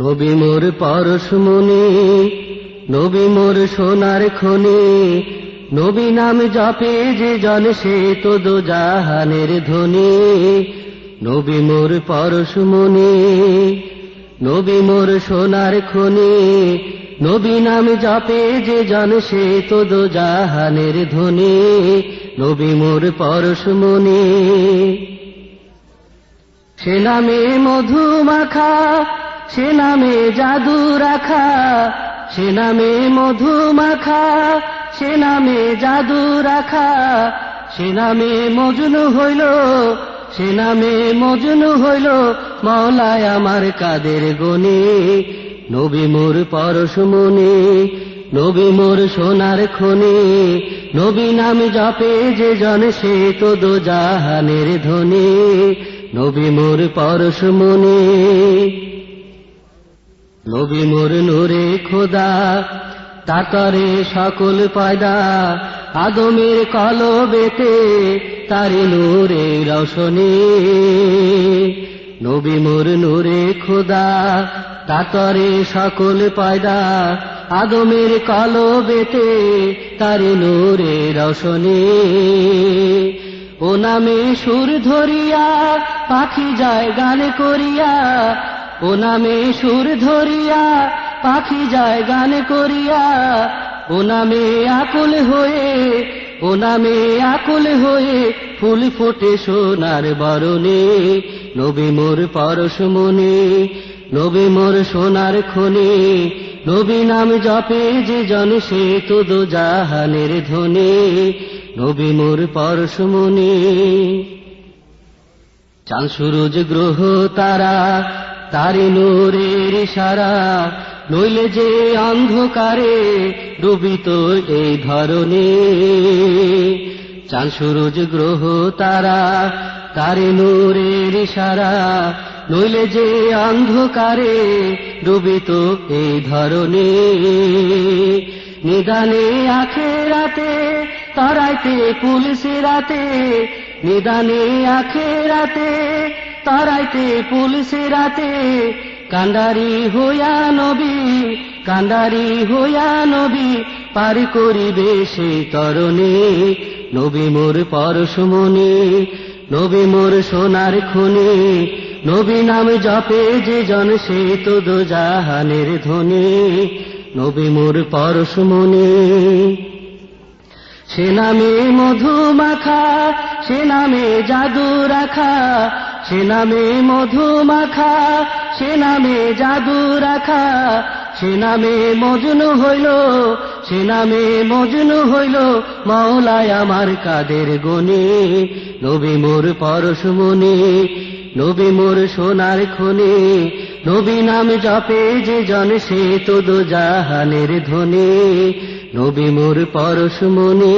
নবী মোর পরশমণি নবী মোর সোনার খনি। নবী নাম জপে যে জন সে তো দো জাহানের ধ্বনি নবী মোর পরশমণি নবী মোর সোনার খনি। নবী নাম জপে যে জন সে তো দো জাহানের ধ্বনি নবী মোর পরশমণি সে নামে মধু সে নামে জাদু রাখা, সে নামে মধু মাখা, সে নামে জাদু রাখা, সে নামে মজনু হইল, সে নামে মজনু হইল মৌলায় আমার কাদের গনি, নবী মোর পরশমণি নবী মোর সোনার খনি, নবী নাম জপে যে জন, সে তো দো জাহানের ধ্বনি নবী মোর পরশমণি নবী মোর নূরে খোদা তাতরে সকল পয়দা। আদমের কলবেতে তারি নূরে রশনি। নবী মোর নূরে খোদা তাতরে সকল পয়দা। আদমের কলবেতে তারি নূরে রশনি। ও নামে সুর ধরিয়া, পাখি যায় গান করিয়া ও নামে সুর ধরিয়া, পাখি যায় গান করিয়া। ও নামে আকুল হয়ে, ও নামে আকুল হয়ে, ফুল ফোটে সোনার বরণে। নবী মোর পরশমণি নবী মোর সোনার খনি। নবী নাম জপে যে জন, সে তো দো জাহানের ধ্বনি নবী মোর পরশমণি চাঁদ সুরজ গ্রহ তারা তারি নূরের সারা নইলে যে অন্ধকারে ডুবি ডুবিত এই ধরনে। চাঁদ, সুরজ, গ্রহ, তারা তারি নূরের সারা নইলে যে অন্ধকারে ডুবিত এই ধরনে। নিদানে আখে রাতে তারাইতে, পুলিশে রাতে, নিদানে আখে রাতে তারাইতে, পুলিশে রাতে। কান্ডারি হইয়া নবী, কান্ডারি হইয়া নবী, পার করিবে সেই তরণে। নবী মোর পরশমণি, নবী মোর সোনার খুনে। নবী নাম জপে যে জন, সে তো দো জাহানের ধ্বনি নবী মোর পরশমণি। সে নামে মধু মাখা সে নামে জাদু রাখা, সে নামে মধু মাখা সে নামে জাদু রাখা, সে নামে মজনু হইল, সে নামে মজনু হইল, মাওলায় আমার কাদের গনি, নবী মোর পরশমণি নবী মোর সোনার খনি, নবী নাম জপে যে জন সে তো জাহানের ধ্বনি নবী মোর পরশমণি